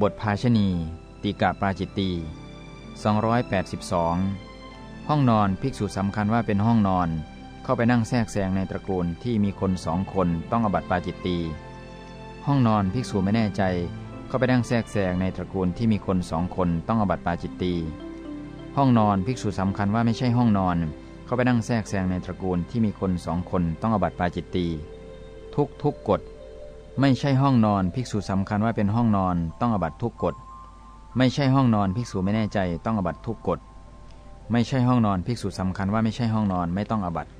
บทภาชณี ติกะปราจิตตี282 ห้องนอนภิกษุสำคัญว่าเป็นห้องนอน เข้าไปนั่งแทรกแซงในตระกูลที่มีคนสองคนต้องอบัติปาจิตตี ห้องนอนภิกษุไม่แน่ใจ เข้าไปนั่งแทรกแซงในตระกูลที่มีคนสองคนต้องอบัติปาจิตตี ห้องนอนภิกษุสำคัญว่าไม่ใช่ห้องนอน เข้าไปนั่งแทรกแซงในตระกูลที่มีคนสองคนต้องอบัติปาจิตตี ทุกทุกกฎ ไม่ใช่ห้องนอนภิกษุสำคัญว่าเป็นห้องนอนต้องอบัตทุกกฎ ไม่ใช่ห้องนอนภิกษุไม่แน่ใจต้องอบัตทุกกฎ ไม่ใช่ห้องนอนภิกษุสำคัญว่าไม่ใช่ห้องนอนไม่ต้องอบัติ